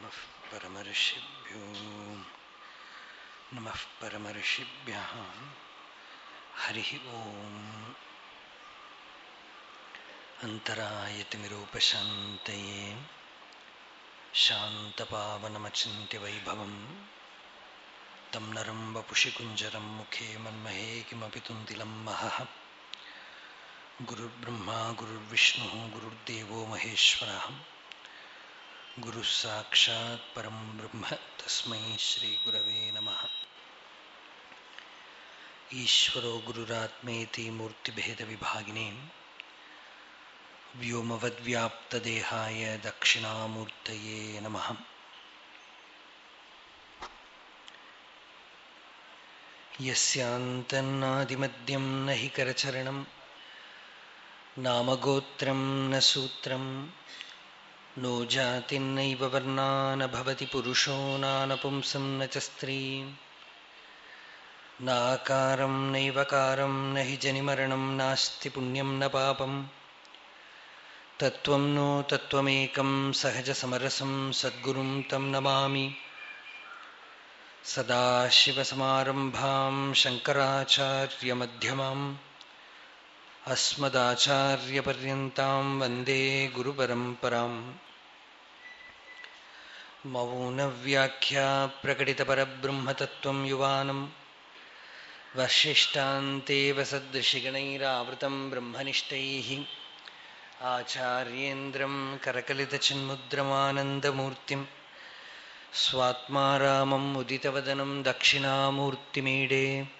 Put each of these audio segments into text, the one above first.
नमः परमर्षिभ्यो नमः परमर्षिभ्यः हरिः ओम्। अन्तरायतिमिरूपशान्तये शान्तपावनमचिन्त्यवैभवम्। तं नरं वपुषि कुञ्जरं मुखे मन्महे किमपि तुन्तिलं महः। गुरुर्ब्रह्मा, गुरुर्विष्णुः, गुरुर्देवो महेश्वरः। गुरुः साक्षात् परं ब्रह्म तस्मै श्रीगुरवे नमः। ईश्वरो गुरुरात्मेति मूर्तिभेदविभागिने, व्योमवद्व्याप्तदेहाय दक्षिणामूर्तये नमः। यस्यान्तन्नादिमद्यं न हि करचरणं, नामगोत्रं न सूत्रं नो जातिर्नैव वर्णा न भवति पुरुषो न च स्त्रीं। नाकारं नैवकारं न हि जनिमरणं नास्ति पुण्यं न पापं। तत्त्वं नो तत्त्वमेकं सहजसमरसं सद्गुरुं तं नमामि। सदाशिवसमारम्भां शङ्कराचार्यमध्यमाम्। अस्मदाचार्यपर्यन्तां वंदे गुरुपरम्पराम्। मौनव्याख्या प्रकटितपरब्रह्मतत्त्वं युवानं वसिष्ठान्तेव सदृशिगणैरावृतं ब्रह्मनिष्ठैः। आचार्येन्द्रं करकलितचिन्मुद्रमानन्दमूर्तिं स्वात्मा रामम् उदितवदनं दक्षिणामूर्तिमीडे।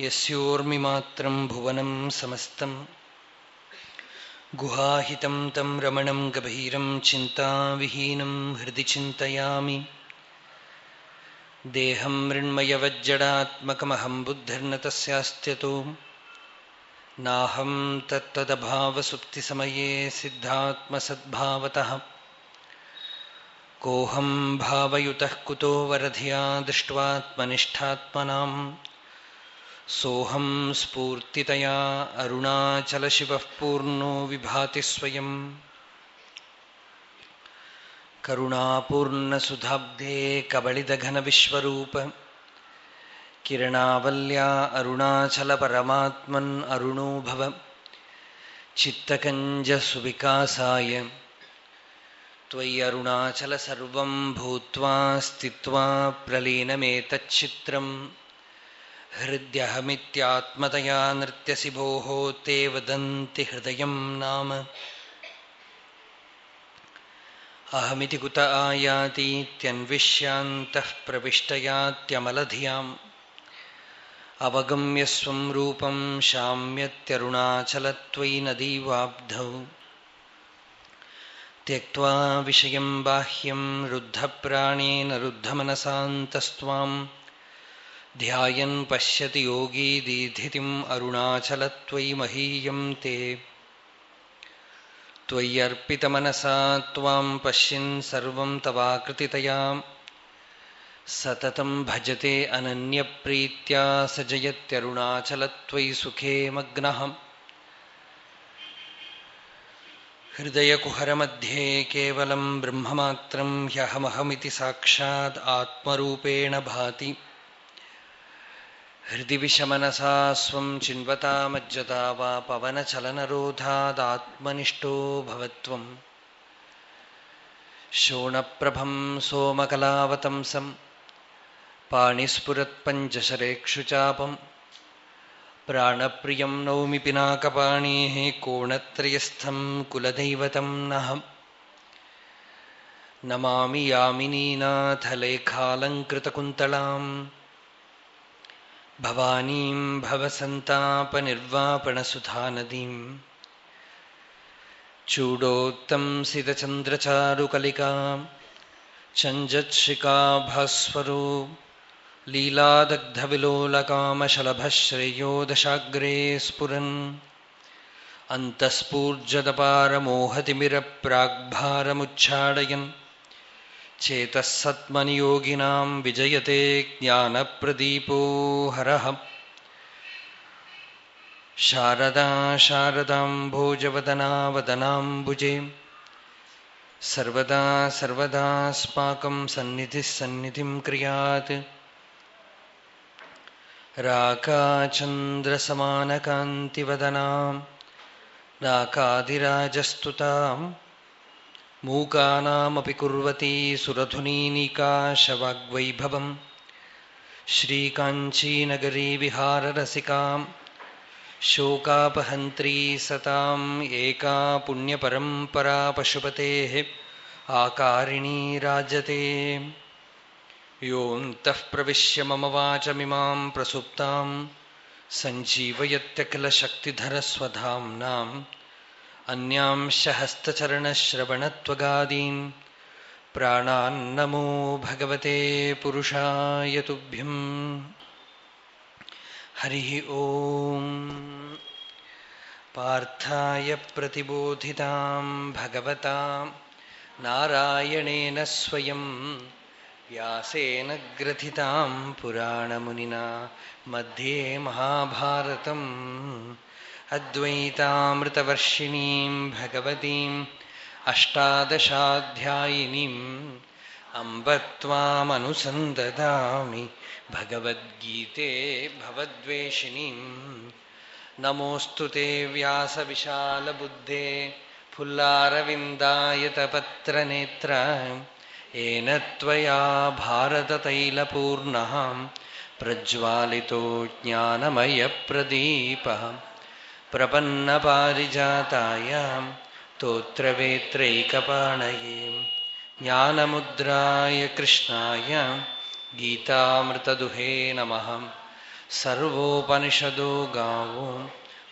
यस्योर्मिमात्रं भुवनं समस्तं। गुहाहितं तं रमणं गभीरं चिन्ताविहीनं हृदि चिन्तयामि। देहं मृण्मयवज्जडात्मकमहं बुद्धिर्न तस्यास्त्यतो नाहं तत्तदभावसुप्तिसमये सिद्धात्मसद्भावतः। कोऽहं भावयुतः कुतो वरधिया दृष्ट्वात्मनिष्ठात्मनाम् सोऽहं स्फूर्तितया अरुणाचलशिवः पूर्णो विभाति स्वयम् करुणापूर्णसुधाब्धे कबलिदघनविश्वरूप किरणावल्या अरुणाचलपरमात्मन् अरुणो भव, चित्तकञ्जसुविकासाय। त्वयि अरुणाचल सर्वं भूत्वा स्थित्वा प्रलीनमेतच्चित्रम् हृद्यहमित्यात्मतया नृत्यसि भोः ते वदन्ति हृदयं नाम। अहमिति कुत आयातीत्यन्विष्यान्तः प्रविष्टयात्यमलधियाम्। अवगम्य स्वं रूपं शाम्यत्यरुणाचलत्वयि नदीवाब्धौ त्यक्त्वा विषयं बाह्यं रुद्धप्राणेन रुद्धमनसान्तस्त्वाम्। ध्यायन् पश्यति योगी दीधितिम् अरुणाचलत्वयि महीयं ते। त्वय्यर्पितमनसा त्वां पश्यन् तवाकृतितया। भजते अनन्यप्रीत्या स जयत्यरुणाचलत्वयि सुखे मग्नः हृदयकुहरमध्ये केवलं ब्रह्ममात्रं ह्यहमहमिति साक्षात् आत्मरूपेण भाति। हृदि विषमनसा स्वं चिन्वता मज्जता वा पवनचलनरोधादात्मनिष्ठो भवत्वम् शोणप्रभं सोमकलावतंसं पाणिस्फुरत्पञ्चशरेक्षुचापं प्राणप्रियं नौमि पिनाकपाणेः कोणत्रयस्थं कुलदैवतं नः नमामि यामिनीनाथलेखालङ्कृतकुन्तलाम् भवानीं भवसन्तापनिर्वापणसुधानदीं। चूडोत्तंसितचन्द्रचारुकलिका चञ्जत्शिकाभास्वरो लीलादग्धविलोलकामशलभः श्रेयो दशाग्रे स्फुरन् अन्तःस्फूर्जदपारमोहतिमिरप्राग्भारमुच्छाडयन्। चेतः सत्मनियोगिनां विजयते ज्ञानप्रदीपो हरः। शारदा शारदाम्भोजवदनावदनाम्बुजे सर्वदा सर्वदास्माकं सन्निधिः सन्निधिं क्रियात्। राकाचन्द्रसमानकान्तिवदनाम्। नाकादिराजस्तुताम् मूकानामपि कुर्वती सुरधुनीनिकाशवाग्वैभवम् श्रीकाञ्चीनगरी विहाररसिकाम्, शोकापहन्त्री सताम् एका पुण्यपरम्परा पशुपतेः आकारिणी राजते। योऽन्तः प्रविश्य मम वाचमिमां प्रसुप्ताम्, सञ्जीवयत्यखिलशक्तिधरस्वधाम्नाम् अन्यांश हस्तचरणश्रवणत्वगादीन् प्राणान्नमो भगवते पुरुषाय तुभ्यम् हरिः ॐ पार्थाय प्रतिबोधितां भगवता नारायणेन स्वयं, व्यासेन ग्रथितां पुराणमुनिना मध्ये महाभारतम्। अद्वैतामृतवर्षिणीं भगवतीम् अष्टादशाध्यायिनीम् अम्ब त्वामनुसन्ददामि भगवद्गीते भवद्वेषिणीम् नमोऽस्तु ते व्यासविशालबुद्धे फुल्लारविन्दायतपत्रनेत्र। येन त्वया भारततैलपूर्णः प्रज्वालितो ज्ञानमयप्रदीपः। प्रपन्नपारिजाताय तोत्रवेत्रैकपाणये ज्ञानमुद्राय कृष्णाय गीतामृतदुहे नमः। सर्वोपनिषदो गावो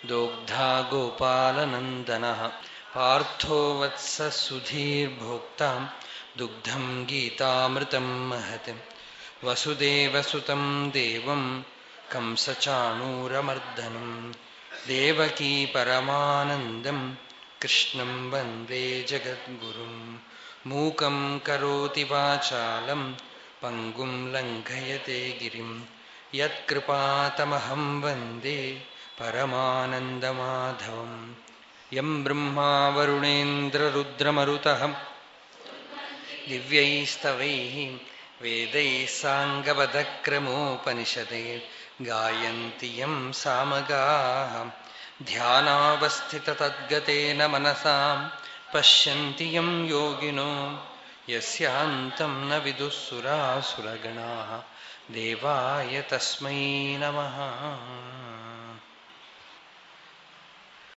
दोग्धा गोपालनन्दनः। पार्थो वत्ससुधीर्भोक्ता दुग्धं गीतामृतं महत्। वसुदेवसुतं देवं देवकी परमानन्दं, कृष्णं वंदे जगद्गुरुं, मूकं करोति वाचालं, पङ्गुं लङ्घयते गिरिं। यत्कृपातमहं वंदे परमानन्दमाधवं। यं ब्रह्मा वरुणेन्द्ररुद्रमरुतः दिव्यैस्तवैः वेदैः साङ्गपदक्रमोपनिषदे गायन्ति यं सामगाः। ध्यानावस्थिततद्गतेन मनसां। पश्यन्ति यं योगिनो। यस्यान्तं न देवाय तस्मै नमः।